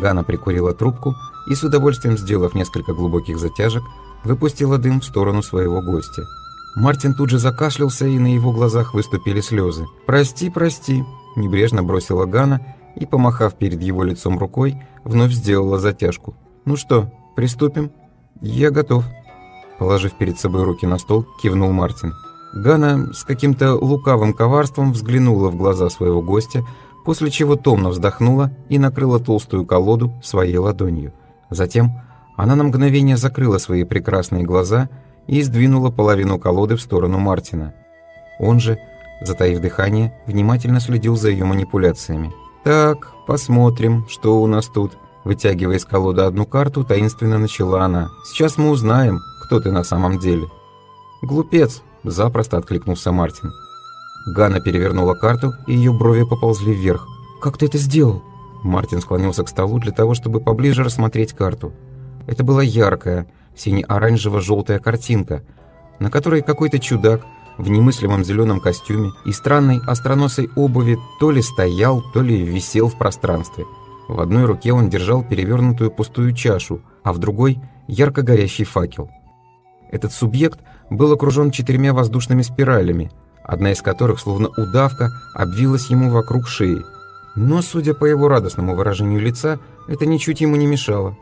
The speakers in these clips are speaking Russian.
Гана прикурила трубку и, с удовольствием сделав несколько глубоких затяжек, выпустила дым в сторону своего гостя. Мартин тут же закашлялся, и на его глазах выступили слезы. «Прости, прости», – небрежно бросила Гана и, помахав перед его лицом рукой, вновь сделала затяжку. «Ну что, приступим?» «Я готов», – положив перед собой руки на стол, кивнул Мартин. Гана с каким-то лукавым коварством взглянула в глаза своего гостя, после чего томно вздохнула и накрыла толстую колоду своей ладонью. Затем она на мгновение закрыла свои прекрасные глаза и сдвинула половину колоды в сторону Мартина. Он же, затаив дыхание, внимательно следил за ее манипуляциями. «Так, посмотрим, что у нас тут». Вытягивая из колоды одну карту, таинственно начала она. «Сейчас мы узнаем, кто ты на самом деле». «Глупец», – запросто откликнулся Мартин. Ганна перевернула карту, и ее брови поползли вверх. «Как ты это сделал?» Мартин склонился к столу для того, чтобы поближе рассмотреть карту. Это была яркая, сине-оранжево-желтая картинка, на которой какой-то чудак в немыслимом зеленом костюме и странной остроносой обуви то ли стоял, то ли висел в пространстве. В одной руке он держал перевернутую пустую чашу, а в другой – ярко горящий факел. Этот субъект был окружен четырьмя воздушными спиралями, одна из которых, словно удавка, обвилась ему вокруг шеи. Но, судя по его радостному выражению лица, это ничуть ему не мешало.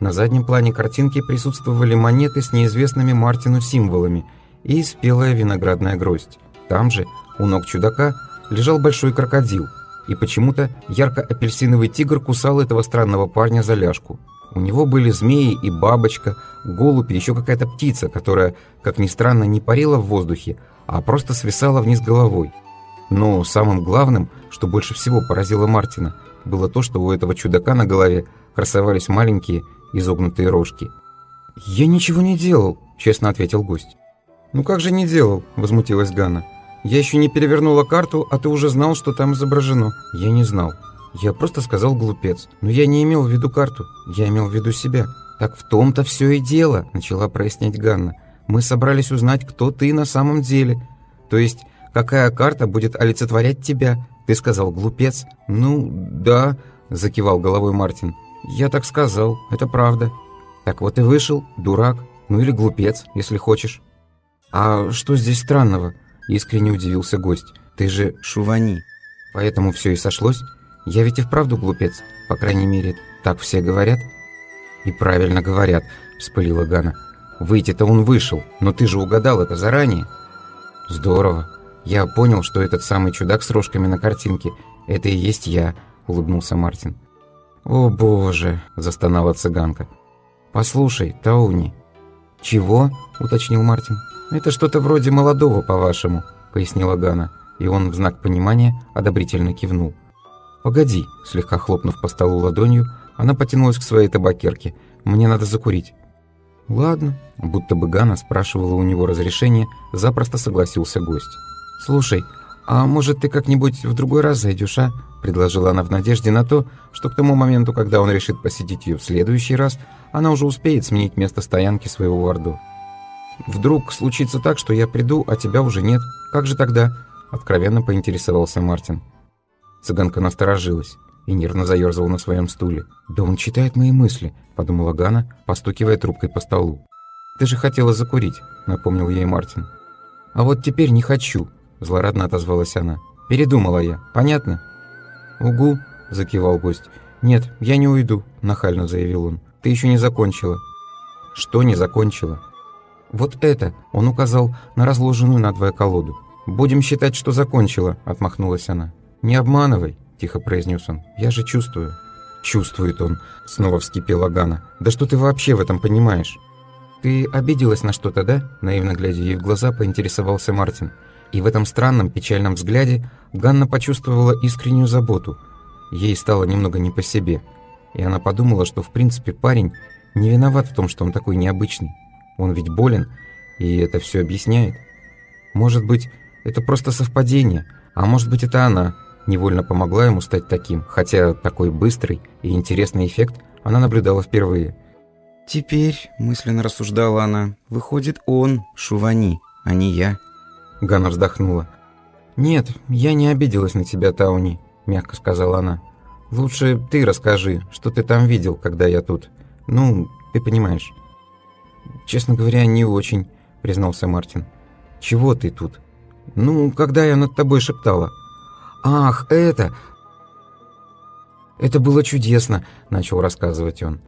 На заднем плане картинки присутствовали монеты с неизвестными Мартину символами и спелая виноградная гроздь. Там же, у ног чудака, лежал большой крокодил, и почему-то ярко-апельсиновый тигр кусал этого странного парня за ляжку. У него были змеи и бабочка, голубь и еще какая-то птица, которая, как ни странно, не парила в воздухе, а просто свисала вниз головой. Но самым главным, что больше всего поразило Мартина, было то, что у этого чудака на голове красовались маленькие изогнутые рожки. «Я ничего не делал», — честно ответил гость. «Ну как же не делал?» — возмутилась Ганна. «Я еще не перевернула карту, а ты уже знал, что там изображено». «Я не знал. Я просто сказал глупец. Но я не имел в виду карту, я имел в виду себя». «Так в том-то все и дело», — начала прояснять Ганна. «Мы собрались узнать, кто ты на самом деле. То есть, какая карта будет олицетворять тебя. Ты сказал глупец». «Ну, да», — закивал головой Мартин. «Я так сказал, это правда». «Так вот и вышел, дурак, ну или глупец, если хочешь». «А что здесь странного?» – искренне удивился гость. «Ты же Шувани». «Поэтому все и сошлось? Я ведь и вправду глупец, по крайней мере, так все говорят». «И правильно говорят», – вспылила Гана. «Выйти-то он вышел, но ты же угадал это заранее». «Здорово. Я понял, что этот самый чудак с рожками на картинке – это и есть я», – улыбнулся Мартин. «О боже!» – застонала цыганка. «Послушай, Тауни». «Чего?» – уточнил Мартин. «Это что-то вроде молодого, по-вашему», – пояснила Гана, и он в знак понимания одобрительно кивнул. «Погоди», – слегка хлопнув по столу ладонью, она потянулась к своей табакерке. «Мне надо закурить». «Ладно», – будто бы Гана спрашивала у него разрешение, запросто согласился гость. «Слушай, а может ты как-нибудь в другой раз зайдешь, а?» – предложила она в надежде на то, что к тому моменту, когда он решит посетить ее в следующий раз, она уже успеет сменить место стоянки своего варду. «Вдруг случится так, что я приду, а тебя уже нет. Как же тогда?» – откровенно поинтересовался Мартин. Цыганка насторожилась и нервно заерзала на своем стуле. «Да он читает мои мысли», – подумала Гана, постукивая трубкой по столу. «Ты же хотела закурить», – напомнил ей Мартин. «А вот теперь не хочу», – злорадно отозвалась она. «Передумала я. Понятно?» «Угу», – закивал гость. «Нет, я не уйду», – нахально заявил он. «Ты еще не закончила». «Что не закончила?» «Вот это!» – он указал на разложенную надвое колоду. «Будем считать, что закончила», – отмахнулась она. «Не обманывай», – тихо произнес он. «Я же чувствую». «Чувствует он», – снова вскипела Гана. «Да что ты вообще в этом понимаешь?» «Ты обиделась на что-то, да?» – наивно глядя ей в глаза, поинтересовался Мартин. И в этом странном печальном взгляде Ганна почувствовала искреннюю заботу. Ей стало немного не по себе. И она подумала, что в принципе парень не виноват в том, что он такой необычный. Он ведь болен, и это все объясняет. Может быть, это просто совпадение, а может быть, это она невольно помогла ему стать таким, хотя такой быстрый и интересный эффект она наблюдала впервые. «Теперь», — мысленно рассуждала она, — «выходит он, Шувани, а не я». Ганна вздохнула. «Нет, я не обиделась на тебя, Тауни», — мягко сказала она. Лучше ты расскажи, что ты там видел, когда я тут. Ну, ты понимаешь». «Честно говоря, не очень», — признался Мартин. «Чего ты тут?» «Ну, когда я над тобой шептала». «Ах, это...» «Это было чудесно», — начал рассказывать он.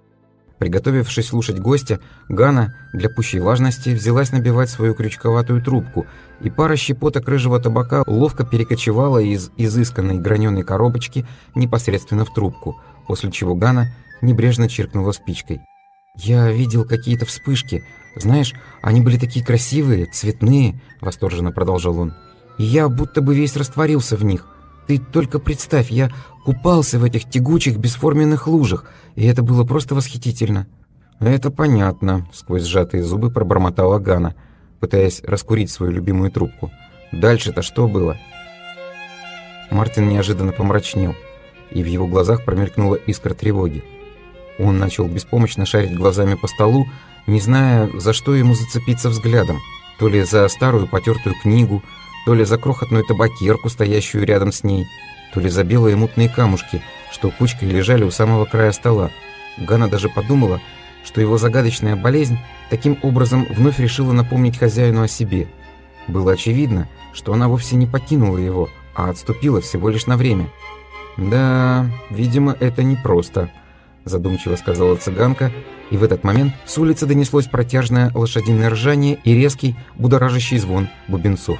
Приготовившись слушать гостя, Гана, для пущей важности, взялась набивать свою крючковатую трубку, и пара щепоток рыжего табака ловко перекочевала из изысканной граненой коробочки непосредственно в трубку, после чего Гана небрежно чиркнула спичкой. «Я видел какие-то вспышки. Знаешь, они были такие красивые, цветные», — восторженно продолжал он. «И я будто бы весь растворился в них. Ты только представь, я купался в этих тягучих бесформенных лужах, и это было просто восхитительно». «Это понятно», — сквозь сжатые зубы пробормотала Гана, пытаясь раскурить свою любимую трубку. «Дальше-то что было?» Мартин неожиданно помрачнел, и в его глазах промелькнула искра тревоги. Он начал беспомощно шарить глазами по столу, не зная, за что ему зацепиться взглядом. То ли за старую потертую книгу, то ли за крохотную табакерку, стоящую рядом с ней, то ли за белые мутные камушки, что кучкой лежали у самого края стола. Гана даже подумала, что его загадочная болезнь таким образом вновь решила напомнить хозяину о себе. Было очевидно, что она вовсе не покинула его, а отступила всего лишь на время. «Да, видимо, это непросто», – задумчиво сказала цыганка, и в этот момент с улицы донеслось протяжное лошадиное ржание и резкий, будоражащий звон бубенцов.